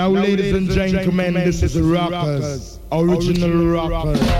Now, ladies, and gentlemen, this is the Rockers, original, Rockers.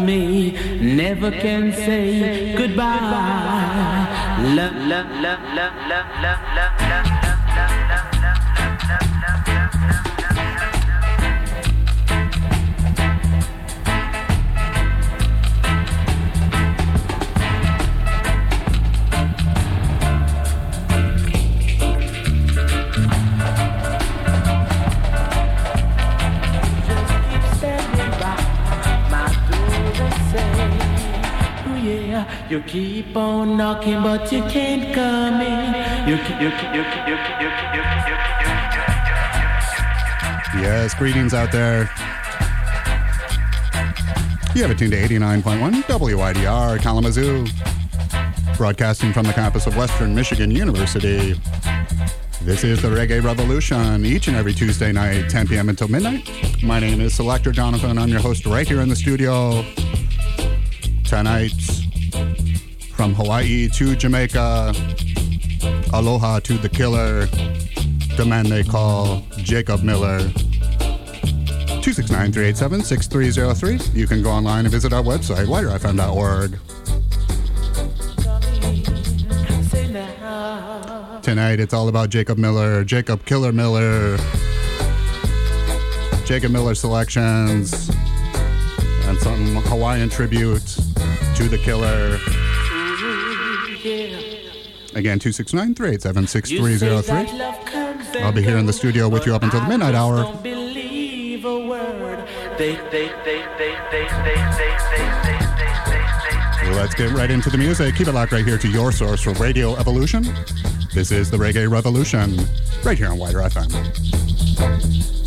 me, never can say goodbye. Love, love, love, love, love, love. You keep on knocking, but you can't come in. You keep, you keep, you keep, you keep, you keep, you keep, you keep, Yes, greetings out there. You have it tuned to 89.1 WIDR Kalamazoo, broadcasting from the campus of Western Michigan University. This is the Reggae Revolution, each and every Tuesday night, 10 p.m. until midnight. My name is Selector Jonathon. I'm your host right here in the studio. Tonight, from Hawaii to Jamaica, aloha to the killer, the man they call Jacob Miller. 269-387-6303. You can go online and visit our website, widerfm.org. Tonight it's all about Jacob Miller, Jacob Killer Miller, Jacob Miller selections, and some Hawaiian tribute to the killer. Again, 269 387 6303. I'll be here in the studio with you up until the midnight hour. Let's get right into the music. Keep it locked right here to your source for Radio Evolution. This is the Reggae Revolution, right here on WIDR FM.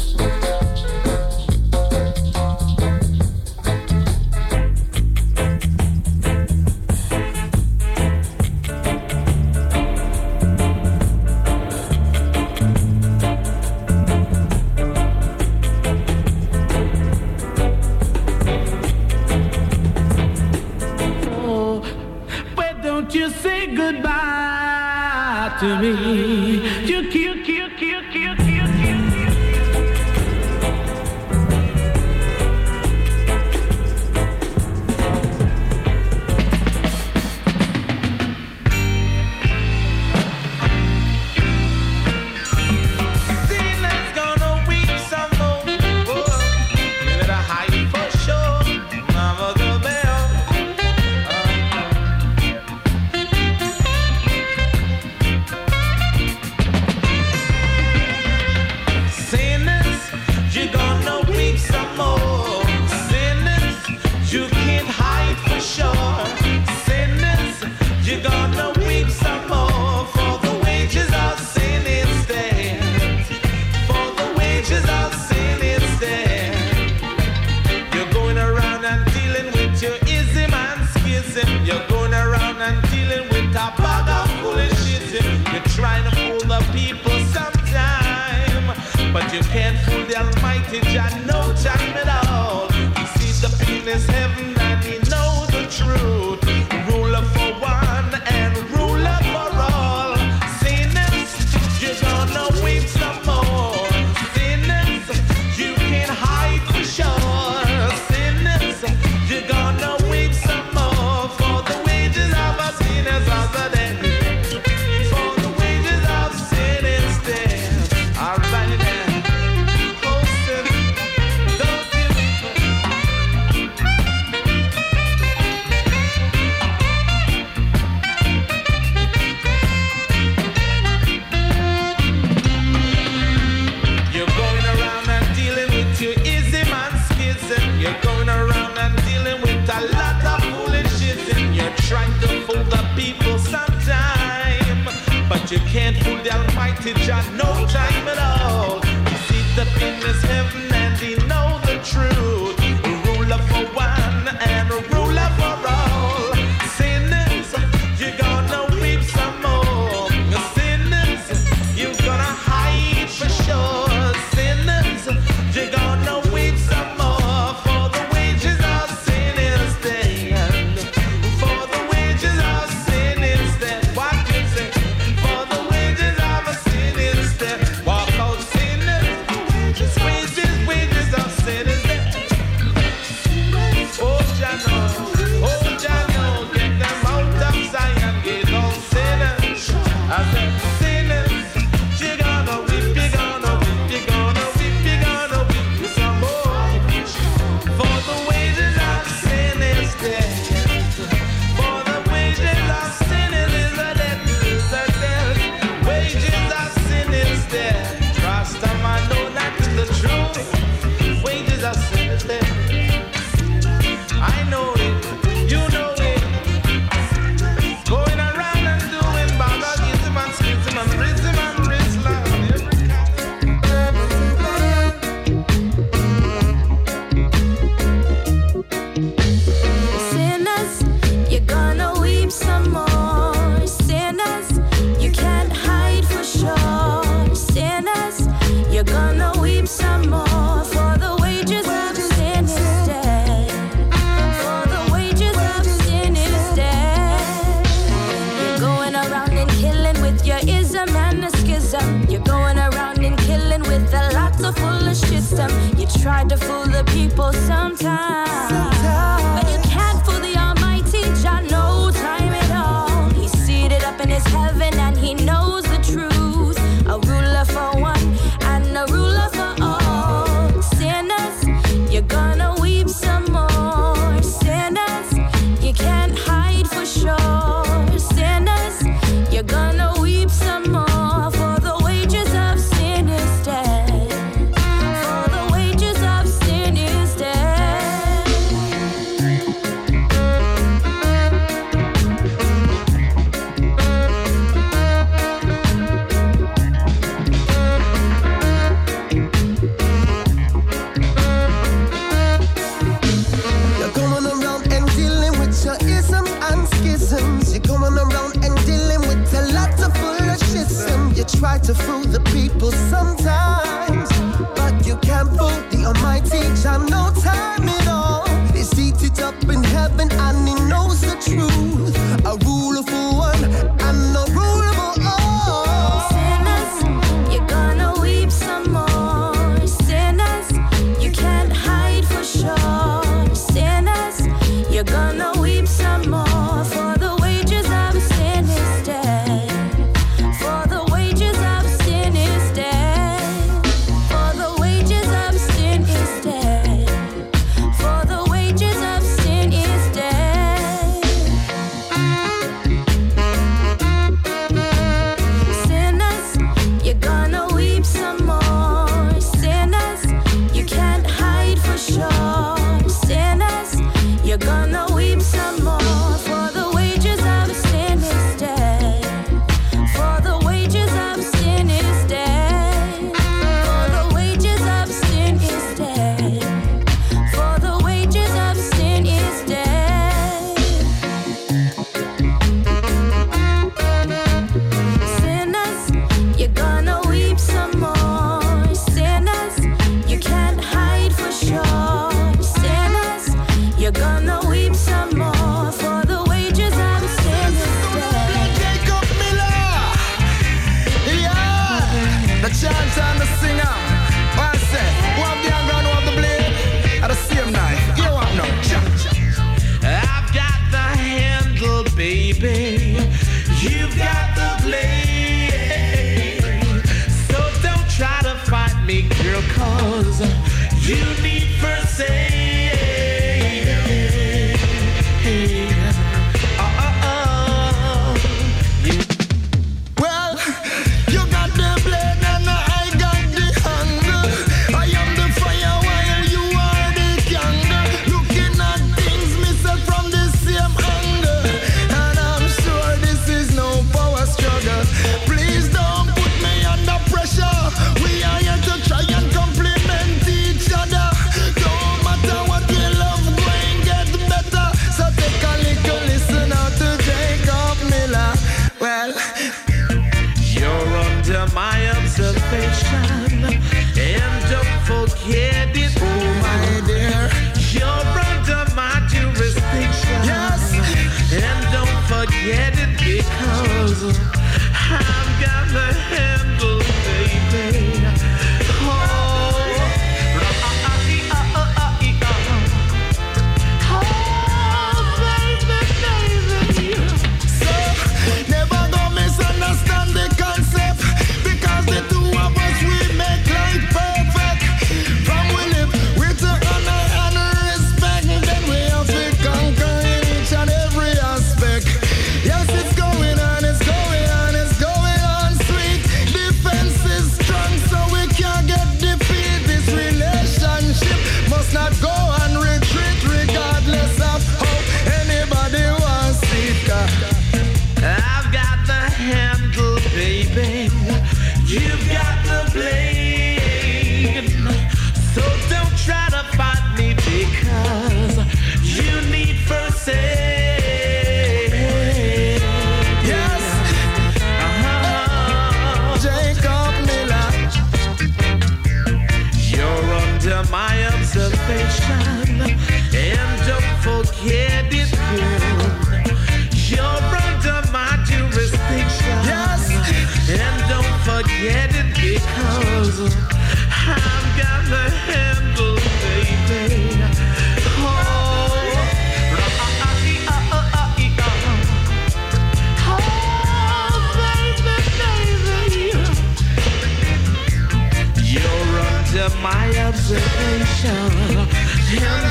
And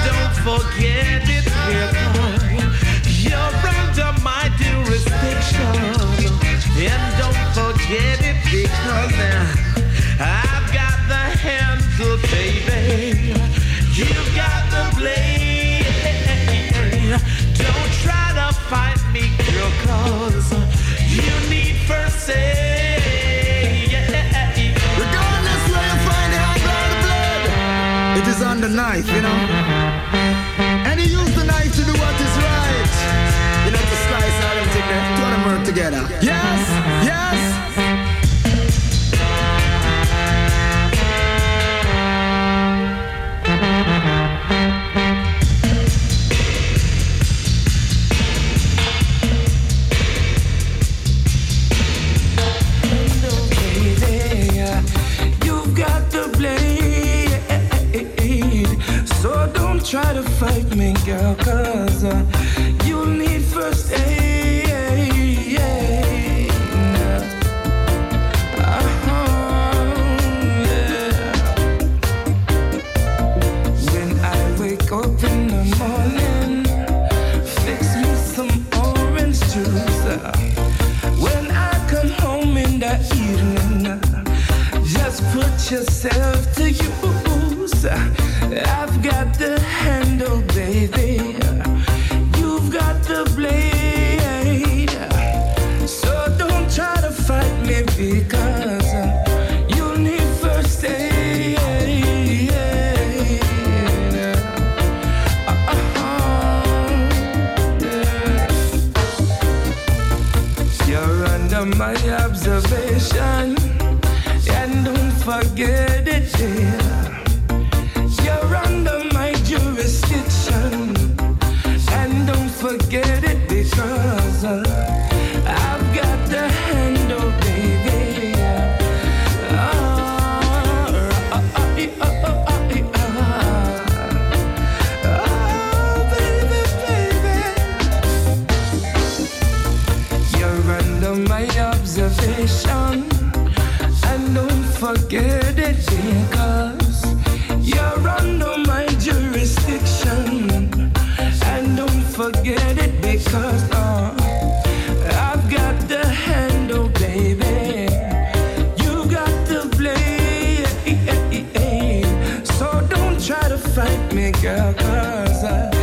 don't forget it. You're under my jurisdiction. And don't forget it because I've got the handle, baby. And he used the knife to do what is right. You know, to slice them eh? together. Yes, yes. as I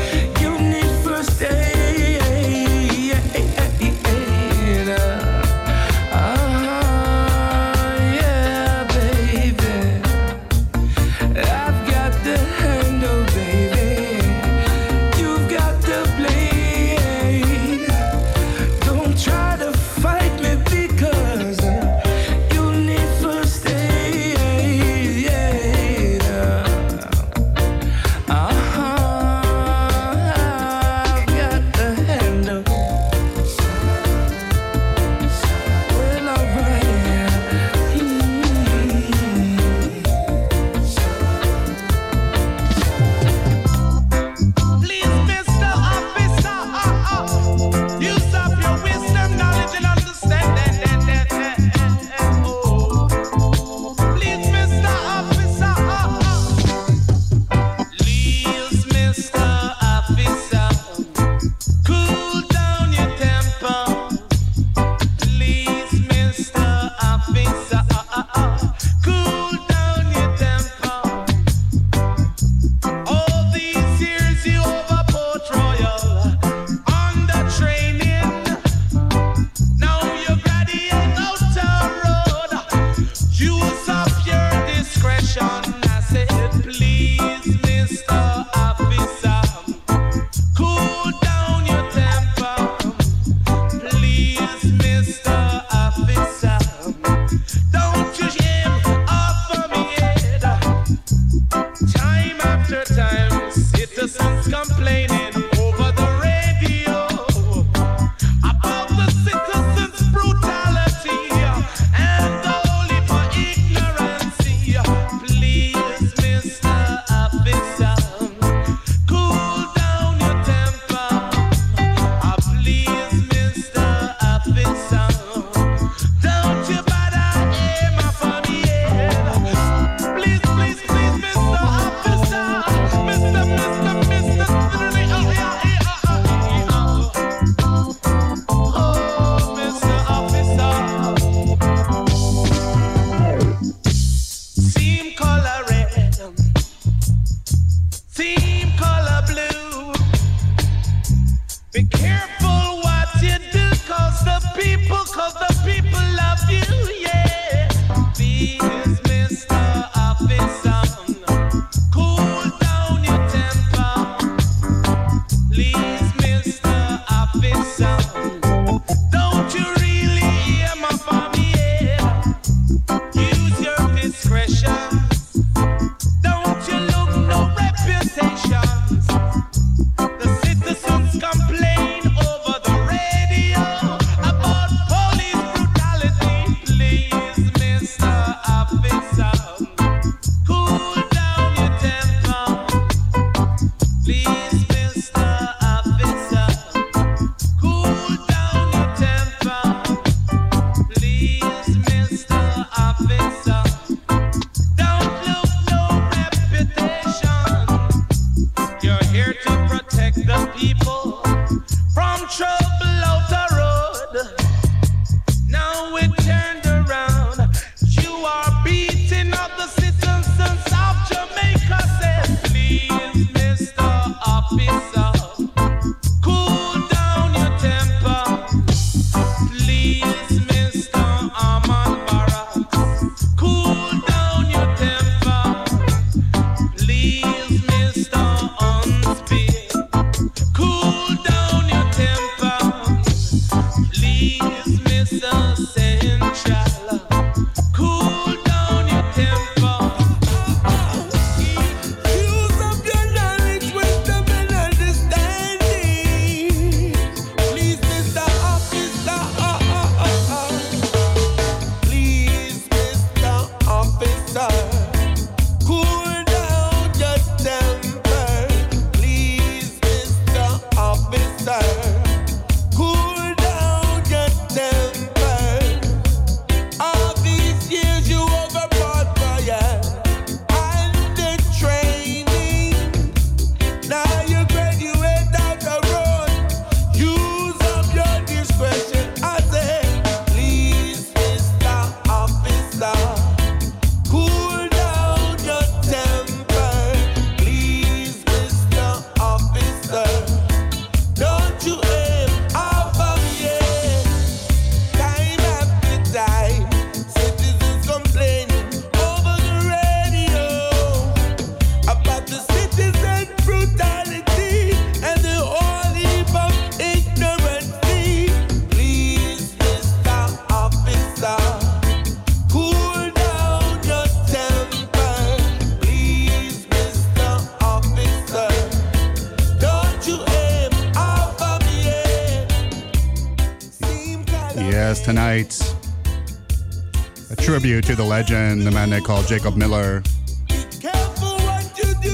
to the legend, the man they call Jacob Miller.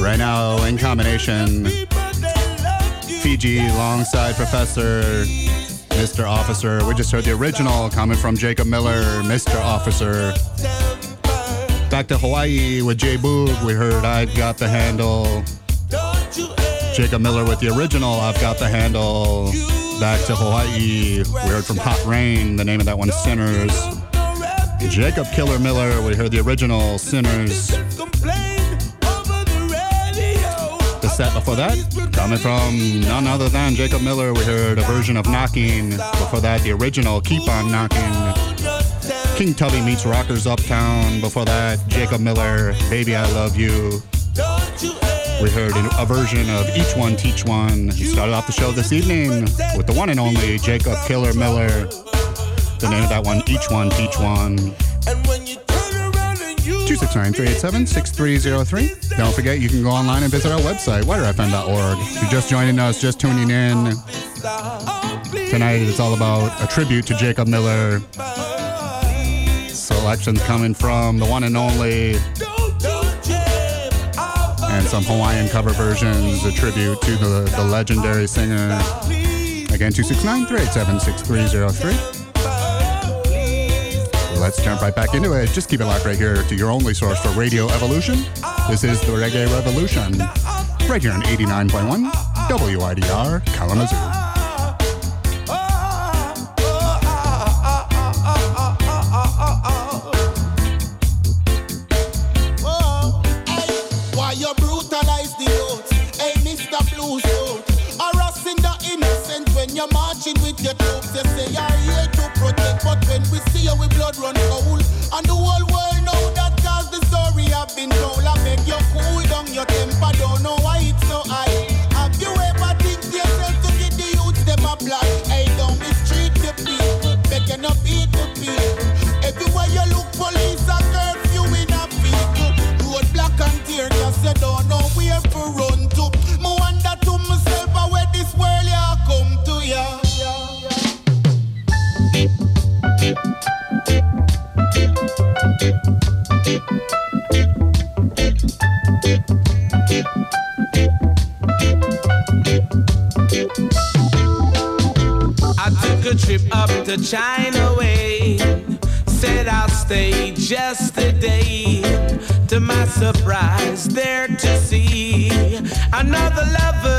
Right now, in combination, Fiji alongside Professor, Mr. Officer. We just heard the original coming from Jacob Miller, Mr. Officer. Back to Hawaii with J Boog, we heard I've Got the Handle. Jacob Miller with the original I've Got the Handle. Back to Hawaii, we heard from Hot Rain, the name of that one, Sinners. Jacob Killer Miller, we heard the original Sinners. The set before that, coming from none other than Jacob Miller, we heard a version of Knocking. Before that, the original Keep On Knocking. King Tubby meets Rockers Uptown. Before that, Jacob Miller, Baby I Love You. We heard a version of Each One Teach One. Started off the show this evening with the one and only Jacob Killer Miller. The name of that one, Each One Teach One. 269-387-6303. Don't forget, you can go online and visit our website, widrfm.org. If you're just joining us, just tuning in, tonight it's all about a tribute to Jacob Miller. Selections coming from the one and only and some Hawaiian cover versions, a tribute to the, the legendary singer. Again, 269-387-6303. Let's jump right back into it. Just keep it locked right here to your only source for Radio Evolution. This is the Reggae Revolution, right here on 89.1 WIDR Kalamazoo. You're marching with your troops. You say you're here to protect, but when we see you, we blood run cold. And the whole world know that cause the story have been told. I beg you cool down your temper, don't know why it's so high. Have you ever think yourself to get the youth them a black? Hey, don't mistreat the people, begging up people, to China way. Said I'll stay just a day. To my surprise, there to see another lover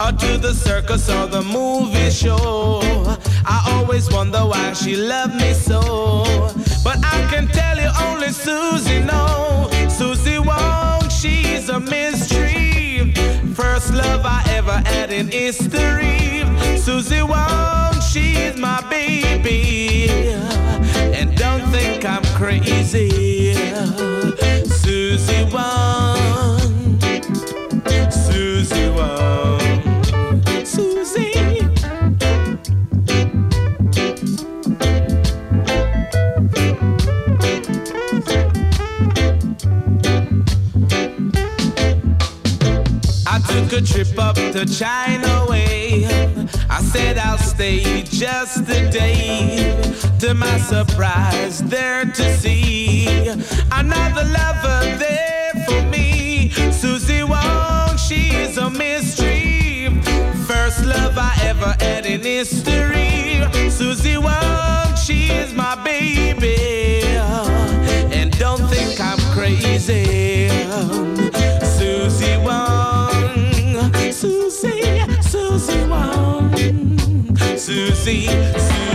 or to the circus or the movie show. I always wonder why she loved me so, but I can tell you only Susie know. Susie Wong, she's a mystery. First love I ever had in history. Susie Wong, she's my baby, and don't think I'm crazy. Susie Wong, Susie Wong, a trip up to China way. I said I'll stay just a day. To my surprise, there to see another lover there for me. Susie Wong, she's a mystery. First love I ever had in history. Susie Wong, she's my baby. And don't think I'm crazy. Susie, Susie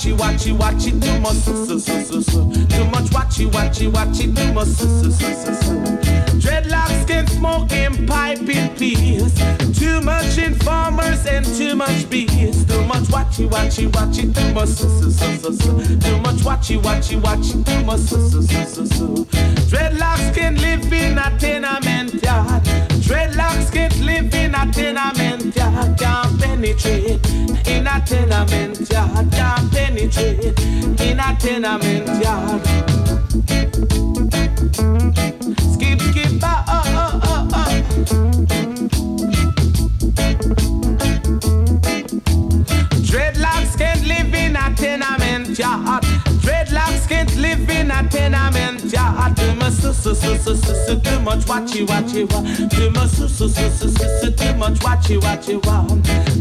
watchy, watchy, watchy, too much su, su, su, su. Too much watchy, watchy, watchy, too much su, su, su, su, su. Dreadlocks can smoke in pipe in peace. Too much informers and too much bees. Too much watchy, watchy, watchy, too much su, su, su, su, su. Too much watchy, watchy, watchy, too much su, su, su, su, su. Dreadlocks can live in a tenement yard. Dreadlocks can't live in a tenement yard. Can't penetrate in a tenement yard. Can't penetrate in a tenement yard. Skip, skip, ah, ah, ah, ah. Dreadlocks can't live in a tenement yard. Dreadlocks can't live in a tenement yard. Su su su su su too much watchy watchy wa. Too much su su su su su su too much watchy watchy wa.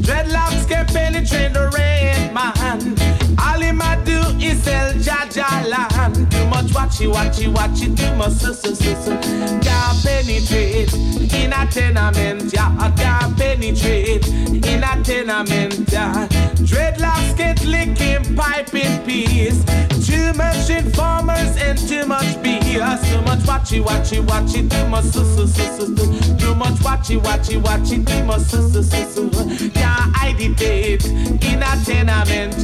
Dreadlocks can penetrate the red man. All him a do is sell Jah Jah land. Too much watchy watchy watchy too much su su su su. Can't penetrate in a tenement yard. Can't penetrate in a tenement yard. Dreadlocks get licking pipe in peace. Too much informers and too much BS. Too much watchy watchy watchy. Too much su su su su. Too much watchy watchy watchy. Too much su su su su. Can't hide it in a tenement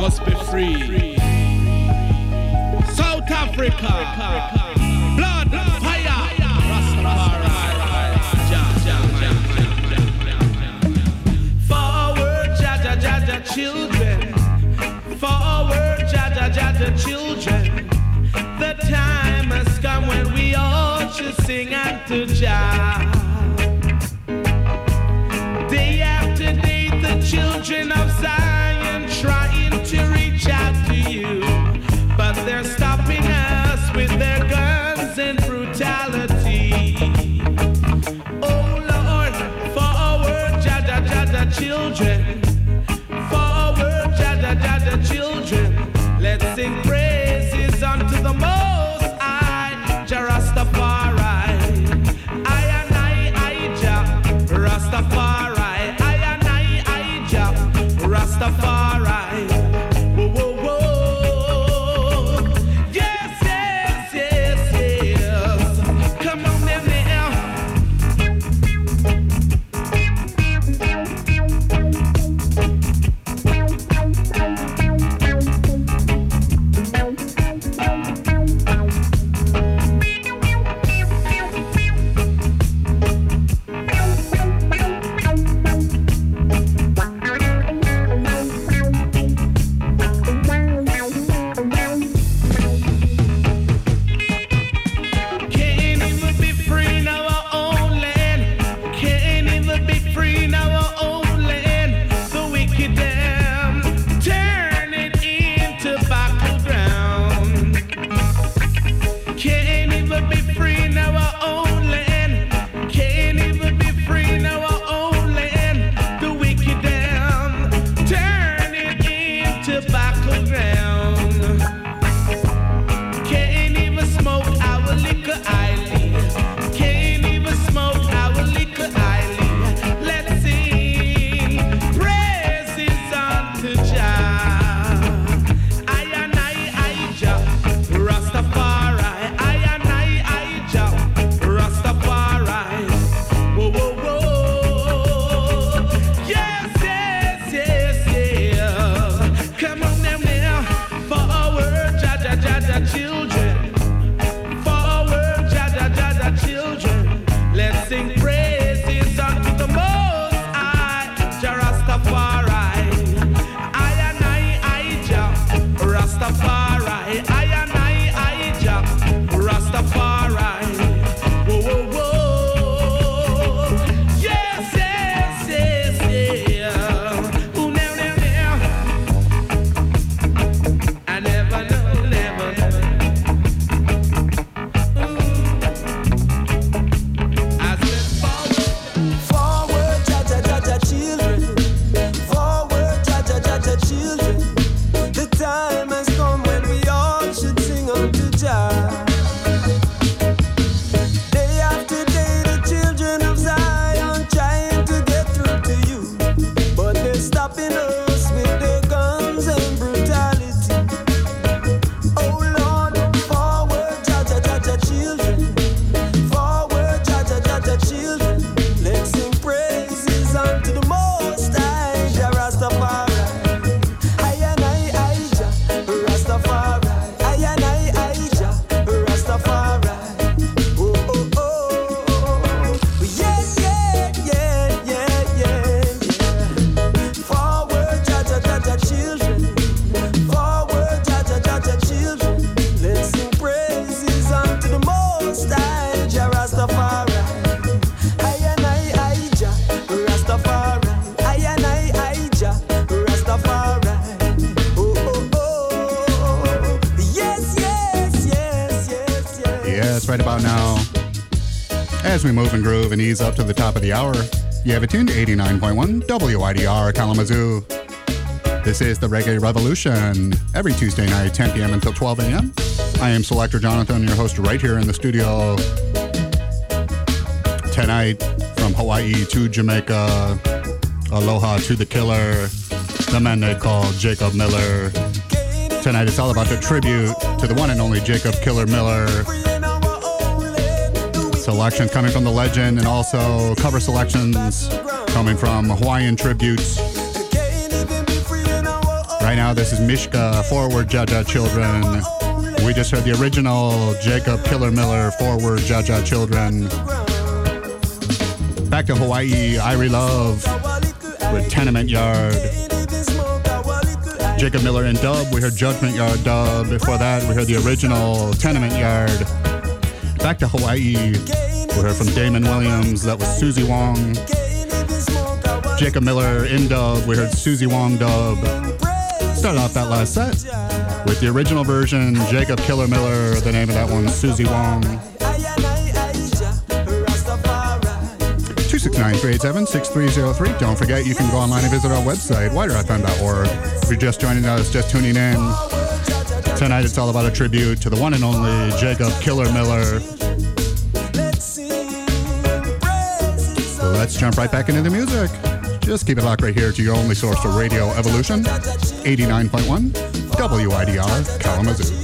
must be free. South Africa, blood, fire, Rastafari. Forward, Jaja, Jaja, children. Forward, Jaja, Jaja, children. The time has come when we all should sing and to jive. children yard. Can't hide it. ease up to the top of the hour. You have it tuned to 89.1 WIDR Kalamazoo. This is the Reggae Revolution every Tuesday night, 10 p.m. until 12 a.m. I am Selector Jonathon, your host, right here in the studio tonight from Hawaii to Jamaica. Aloha to the killer, the man they call Jacob Miller. Tonight it's all about the tribute to the one and only Jacob Killer Miller selections coming from the legend and also cover selections coming from Hawaiian tributes. Right now, this is Mishka, Forward Jah Jah Children. We just heard the original Jacob Killer Miller, Forward Jah Jah Children. Back to Hawaii, Irie Love with Tenement Yard. Jacob Miller and dub, we heard Judgment Yard dub. Before that, we heard the original Tenement Yard back to Hawaii. We heard from Damon Williams. That was Susie Wong. Jacob Miller in dub. We heard Susie Wong dub. Started off that last set with the original version, Jacob Killer Miller. The name of that one, Susie Wong. 269-387-6303. Don't forget you can go online and visit our website, widrfm.org. If you're just joining us, just tuning in, Tonight it's all about a tribute to the one and only Jacob Killer Miller. Let's jump right back into the music. Just keep it locked right here to your only source for Radio Evolution, 89.1 WIDR Kalamazoo.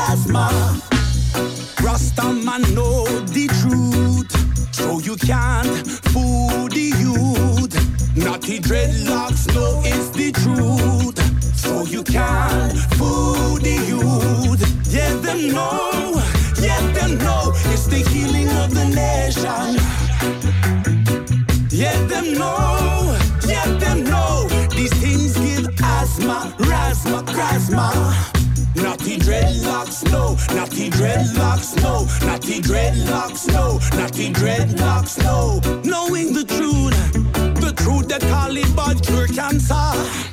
Rasma. Rasta man know the truth, so you can't fool the youth. Natty dreadlocks know it's the truth, so you can't fool the youth. Yeah, them know, yeah, them know it's the healing of the nation. Yeah, them know, yeah, them know these things give asthma, rasma, grasma dreadlocks, no. Natty dreadlocks, no. Natty dreadlocks, no. Natty dreadlocks, no. Knowing the truth, the truth that Taliban cure cancer.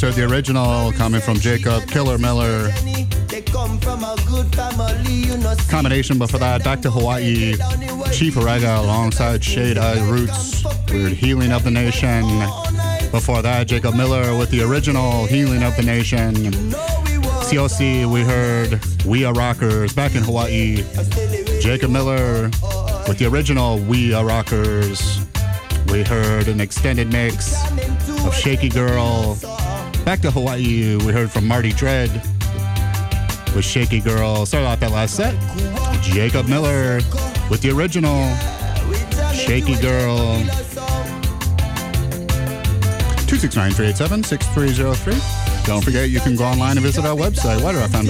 Just heard the original coming from Jacob Killer Miller. Combination, but for that, back to Hawaii. Chief Ragga alongside Shayde I Roots. Weird Healing of the Nation. Before that, Jacob Miller with the original Healing of the Nation. Siaosi, we heard We Are Rockers back in Hawaii. Jacob Miller with the original We Are Rockers. We heard an extended mix of Shaky Girl. Back to Hawaii, we heard from Marty Dread with Shaky Girl. Started off that last set. Jacob Miller with the original Shaky Girl. 269 387 6303. Don't forget, you can go online and visit our website, rocking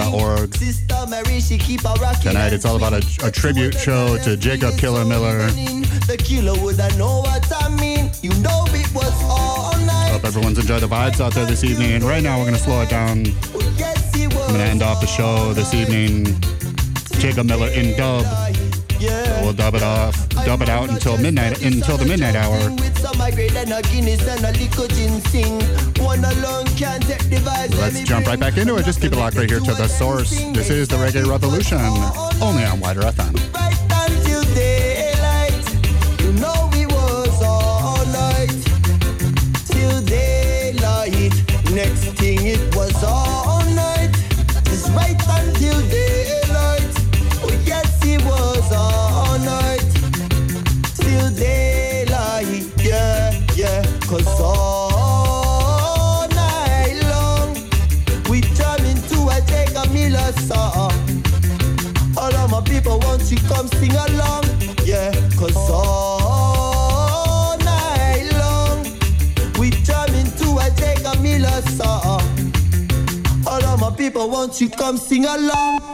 Tonight, it's all about a, a tribute show to Jacob Killer Miller. The killer would I know what I mean. You know it was all. Hope everyone's enjoyed the vibes out there this evening. Right now, we're going to slow it down. I'm going to end off the show this evening. Jacob Miller in dub. We'll dub it off, dub it out until midnight, until the midnight hour. Let's jump right back into it. Just keep it locked right here to the source. This is the Reggae Revolution, only on WIDR FM. You come sing along.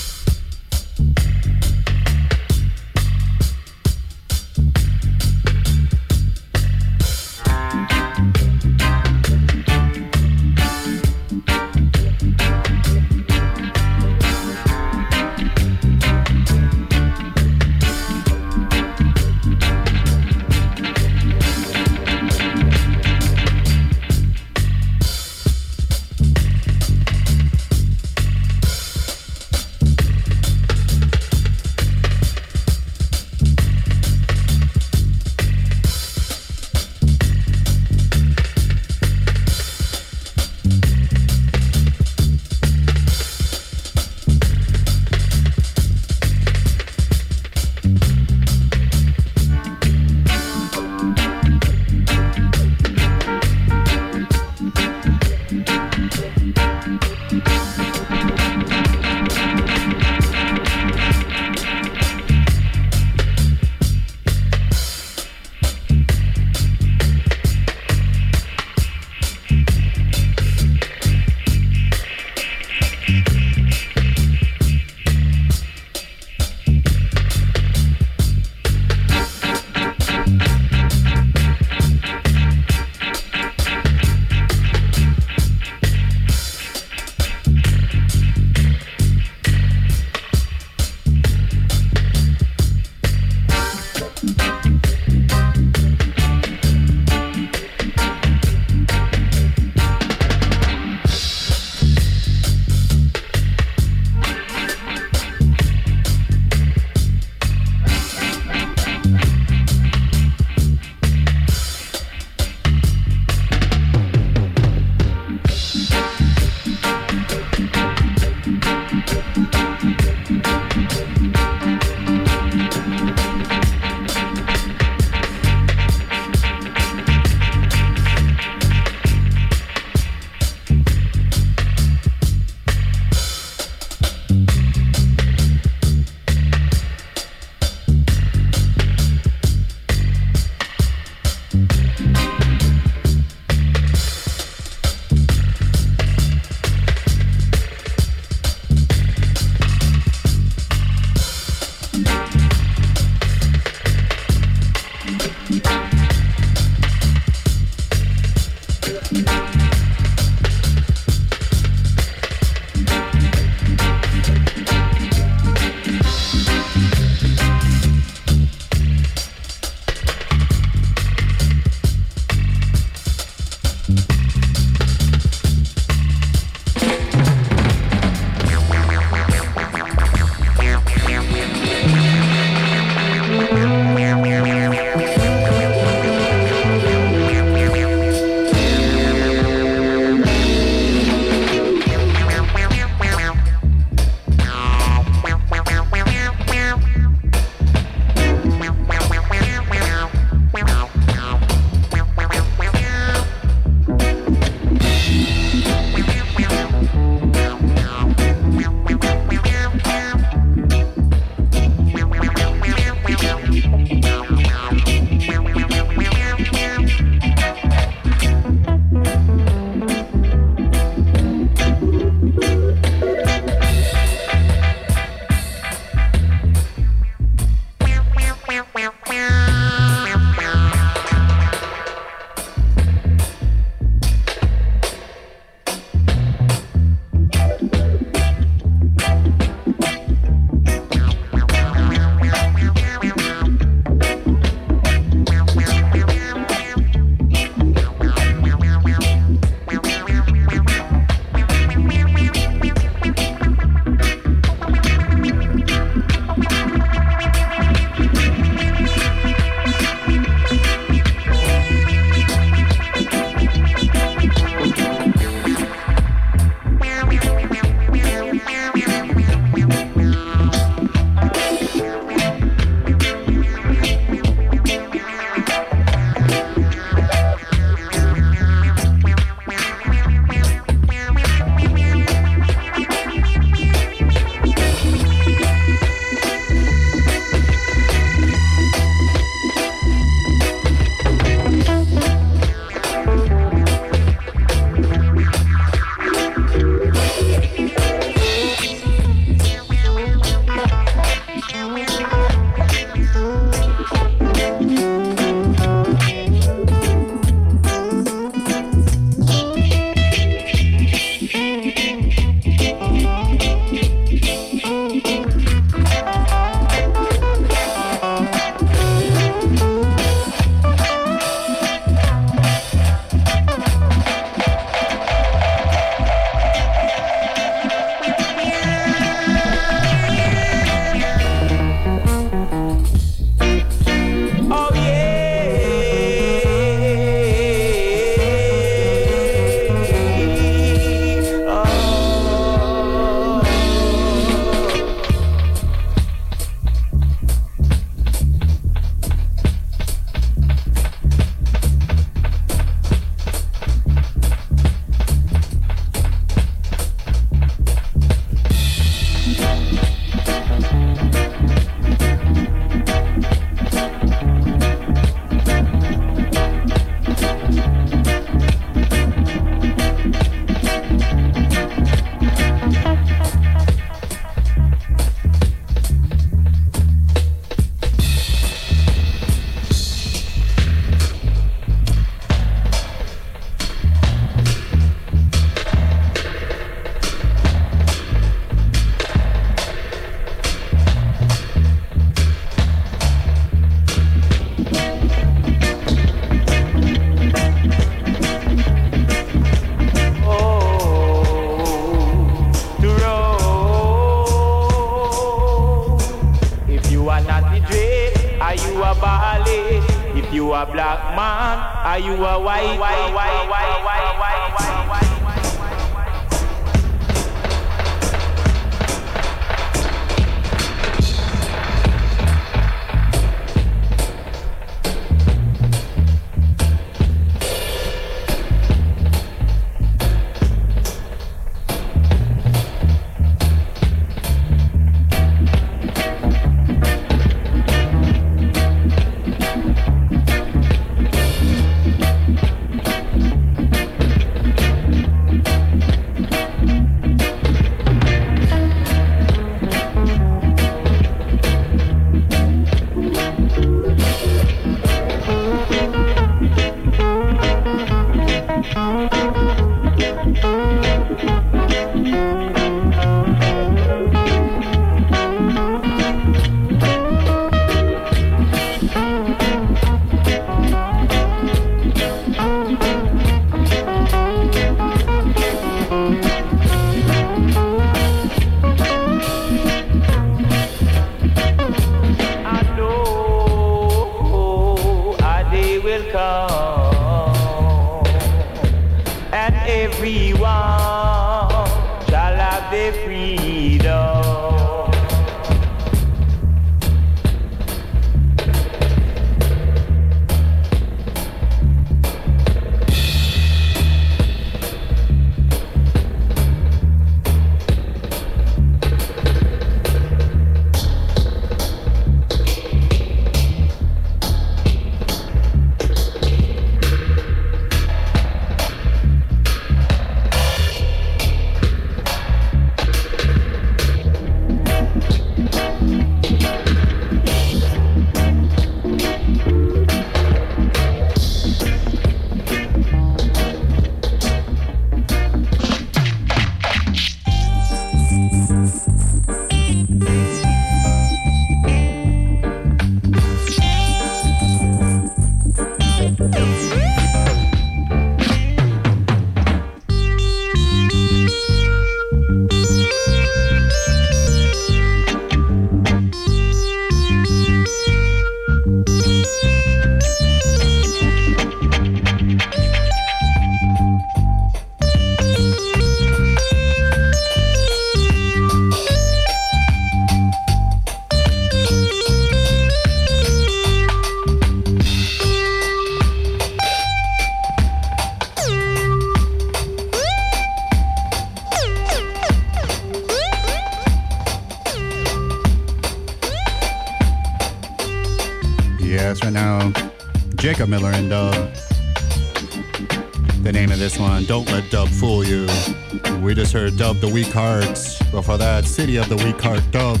The Weak Hearts. Before that, City of the Weak Heart Dub.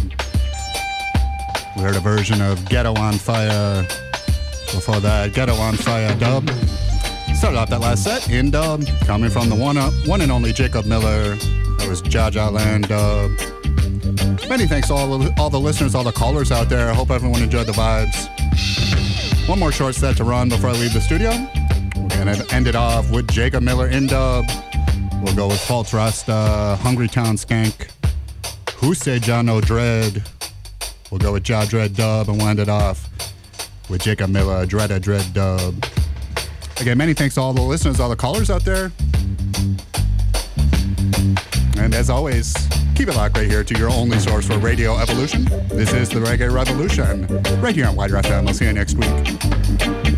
We heard a version of Ghetto on Fire. Before that, Ghetto on Fire Dub. Started off that last set in Dub, coming from the one, uh, one and only Jacob Miller. That was Jah Jah Land Dub. Many thanks to all, all the listeners, all the callers out there. I hope everyone enjoyed the vibes. One more short set to run before I leave the studio. We're to end it off with Jacob Miller in dub. We'll go with False Rasta, Hungry Town Skank, Who Say Jah No Dread. We'll go with Jah Dread dub and we'll it off with Jacob Miller, Dread a Dread dub. Again, many thanks to all the listeners, all the callers out there. And as always, Keep it locked right here to your only source for Radio Evolution. This is the Reggae Revolution, right here on WIDR FM. I'll see you next week.